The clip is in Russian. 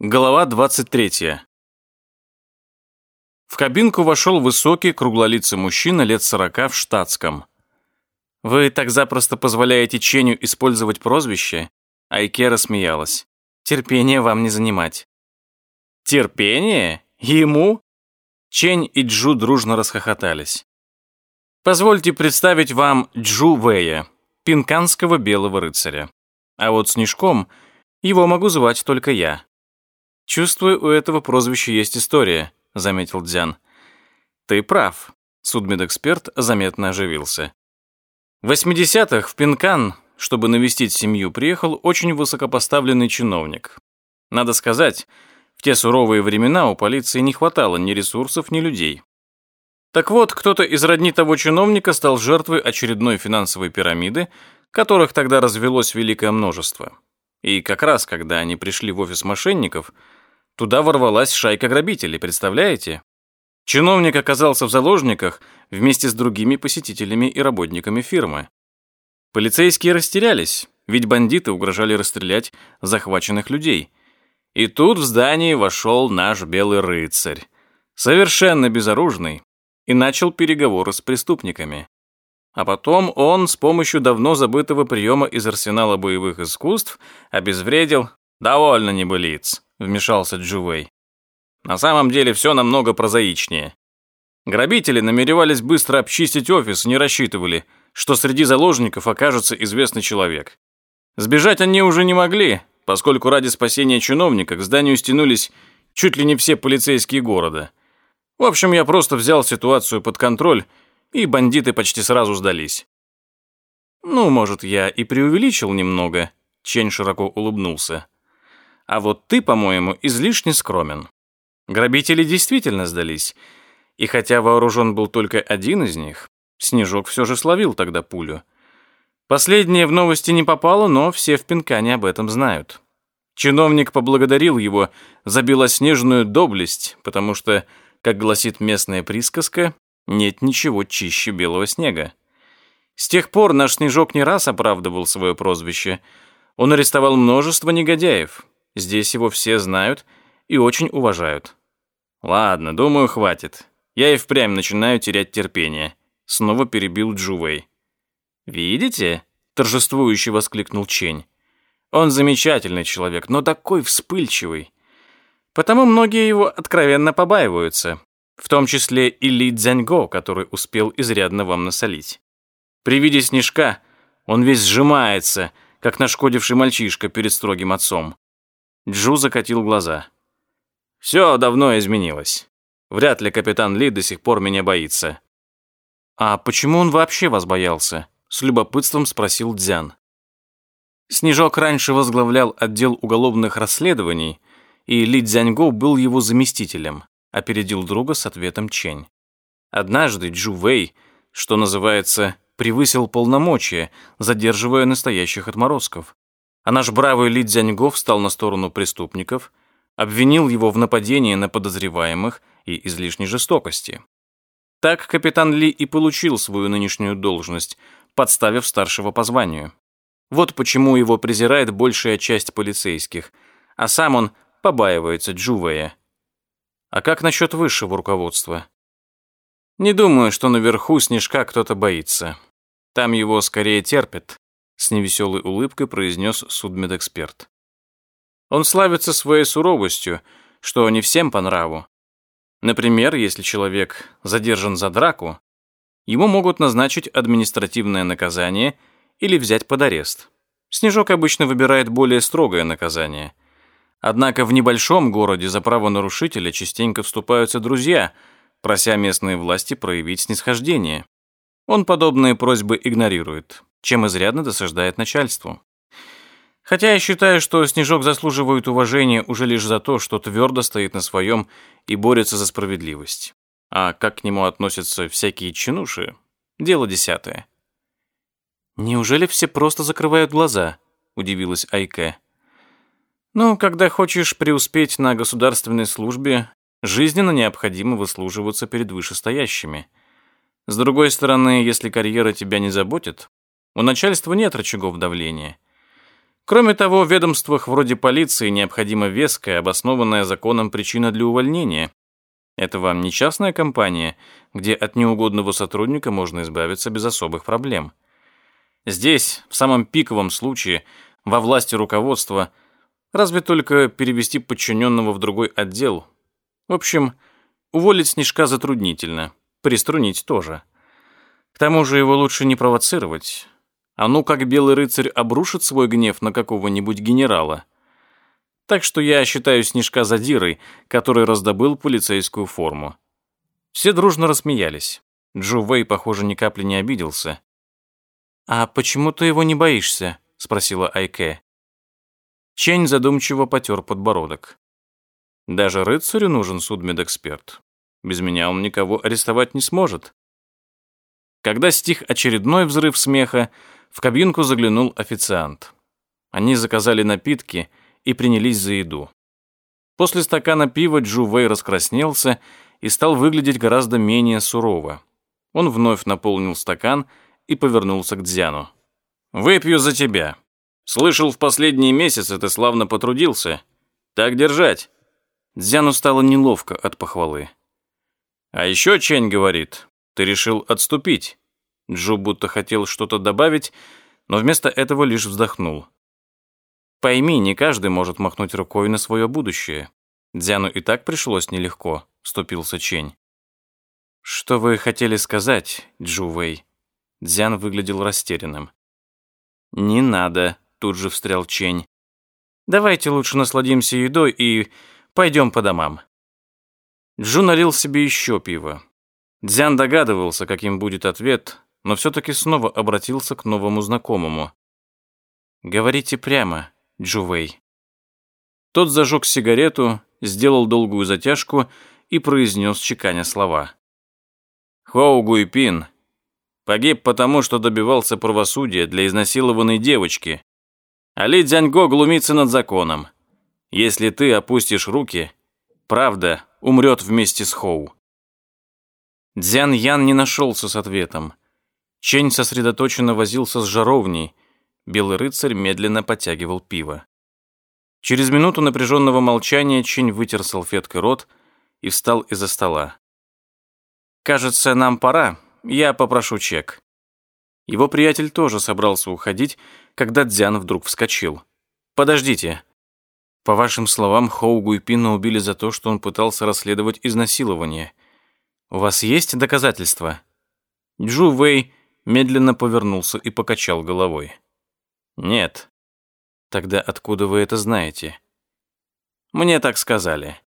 Глава 23. В кабинку вошел высокий, круглолицый мужчина лет сорока в штатском. «Вы так запросто позволяете Ченю использовать прозвище?» Айке рассмеялась. «Терпение вам не занимать». «Терпение? Ему?» Чень и Джу дружно расхохотались. «Позвольте представить вам Джу Вэя, пинканского белого рыцаря. А вот Снежком его могу звать только я». «Чувствую, у этого прозвища есть история», — заметил Дзян. «Ты прав», — судмедэксперт заметно оживился. В 80-х в Пинкан, чтобы навестить семью, приехал очень высокопоставленный чиновник. Надо сказать, в те суровые времена у полиции не хватало ни ресурсов, ни людей. Так вот, кто-то из родни того чиновника стал жертвой очередной финансовой пирамиды, которых тогда развелось великое множество. И как раз, когда они пришли в офис мошенников — Туда ворвалась шайка грабителей, представляете? Чиновник оказался в заложниках вместе с другими посетителями и работниками фирмы. Полицейские растерялись, ведь бандиты угрожали расстрелять захваченных людей. И тут в здание вошел наш белый рыцарь, совершенно безоружный, и начал переговоры с преступниками. А потом он с помощью давно забытого приема из арсенала боевых искусств обезвредил «довольно небылиц», вмешался Джувей. На самом деле все намного прозаичнее. Грабители намеревались быстро обчистить офис и не рассчитывали, что среди заложников окажется известный человек. Сбежать они уже не могли, поскольку ради спасения чиновника к зданию стянулись чуть ли не все полицейские города. В общем, я просто взял ситуацию под контроль, и бандиты почти сразу сдались. Ну, может, я и преувеличил немного, Чень широко улыбнулся. А вот ты, по-моему, излишне скромен. Грабители действительно сдались. И хотя вооружен был только один из них, Снежок все же словил тогда пулю. Последнее в новости не попало, но все в Пинкане об этом знают. Чиновник поблагодарил его за белоснежную доблесть, потому что, как гласит местная присказка, нет ничего чище белого снега. С тех пор наш Снежок не раз оправдывал свое прозвище. Он арестовал множество негодяев, Здесь его все знают и очень уважают. Ладно, думаю, хватит. Я и впрямь начинаю терять терпение. Снова перебил Джувей. «Видите?» – торжествующе воскликнул Чень. «Он замечательный человек, но такой вспыльчивый. Потому многие его откровенно побаиваются, в том числе и Ли Цзяньго, который успел изрядно вам насолить. При виде снежка он весь сжимается, как нашкодивший мальчишка перед строгим отцом. Джу закатил глаза. «Все давно изменилось. Вряд ли капитан Ли до сих пор меня боится». «А почему он вообще вас боялся?» С любопытством спросил Дзян. Снежок раньше возглавлял отдел уголовных расследований, и Ли Цзяньго был его заместителем, опередил друга с ответом Чень. Однажды Джу Вэй, что называется, превысил полномочия, задерживая настоящих отморозков а наш бравый Ли Цзяньго встал на сторону преступников, обвинил его в нападении на подозреваемых и излишней жестокости. Так капитан Ли и получил свою нынешнюю должность, подставив старшего по званию. Вот почему его презирает большая часть полицейских, а сам он побаивается Джувея. А как насчет высшего руководства? Не думаю, что наверху Снежка кто-то боится. Там его скорее терпят, с невеселой улыбкой произнес судмедэксперт. Он славится своей суровостью, что не всем по нраву. Например, если человек задержан за драку, ему могут назначить административное наказание или взять под арест. Снежок обычно выбирает более строгое наказание. Однако в небольшом городе за правонарушителя частенько вступаются друзья, прося местные власти проявить снисхождение. Он подобные просьбы игнорирует чем изрядно досаждает начальству. Хотя я считаю, что Снежок заслуживает уважения уже лишь за то, что твердо стоит на своем и борется за справедливость. А как к нему относятся всякие чинуши – дело десятое. «Неужели все просто закрывают глаза?» – удивилась Айке. «Ну, когда хочешь преуспеть на государственной службе, жизненно необходимо выслуживаться перед вышестоящими. С другой стороны, если карьера тебя не заботит, у начальства нет рычагов давления. Кроме того, в ведомствах вроде полиции необходима веская, обоснованная законом причина для увольнения. Это вам не частная компания, где от неугодного сотрудника можно избавиться без особых проблем. Здесь, в самом пиковом случае, во власти руководства, разве только перевести подчиненного в другой отдел. В общем, уволить Снежка затруднительно, приструнить тоже. К тому же его лучше не провоцировать. А ну как белый рыцарь обрушит свой гнев на какого-нибудь генерала. Так что я считаю Снежка задирой, который раздобыл полицейскую форму. Все дружно рассмеялись. Джу Вэй, похоже, ни капли не обиделся. «А почему ты его не боишься?» — спросила Айке. Чень задумчиво потер подбородок. «Даже рыцарю нужен судмедэксперт. Без меня он никого арестовать не сможет». Когда стих очередной взрыв смеха, в кабинку заглянул официант. Они заказали напитки и принялись за еду. После стакана пива Джу Вэй раскраснелся и стал выглядеть гораздо менее сурово. Он вновь наполнил стакан и повернулся к Дзяну. «Выпью за тебя. Слышал, в последние месяцы ты славно потрудился. Так держать». Дзяну стало неловко от похвалы. «А еще Чень говорит, ты решил отступить». Джо будто хотел что-то добавить, но вместо этого лишь вздохнул. Пойми, не каждый может махнуть рукой на свое будущее. Дзяну и так пришлось нелегко, вступился Чень. Что вы хотели сказать, Джу Вэй? Дзян выглядел растерянным. Не надо, тут же встрял Чень. Давайте лучше насладимся едой и пойдем по домам. Джу налил себе еще пиво. Дзян догадывался, каким будет ответ, но все-таки снова обратился к новому знакомому. «Говорите прямо, Джувей». Тот зажег сигарету, сделал долгую затяжку и произнес чеканя слова. «Хоу Гуйпин погиб потому, что добивался правосудия для изнасилованной девочки. Али Дзяньго глумится над законом. Если ты опустишь руки, правда умрет вместе с Хоу». Дзян Ян не нашелся с ответом. Чень сосредоточенно возился с жаровней. Белый рыцарь медленно подтягивал пиво. Через минуту напряженного молчания Чень вытер салфеткой рот и встал из-за стола. «Кажется, нам пора. Я попрошу чек». Его приятель тоже собрался уходить, когда Дзян вдруг вскочил. «Подождите. По вашим словам, Хоу Гуйпина убили за то, что он пытался расследовать изнасилование. У вас есть доказательства?» Джу Вэй медленно повернулся и покачал головой. «Нет». «Тогда откуда вы это знаете?» «Мне так сказали».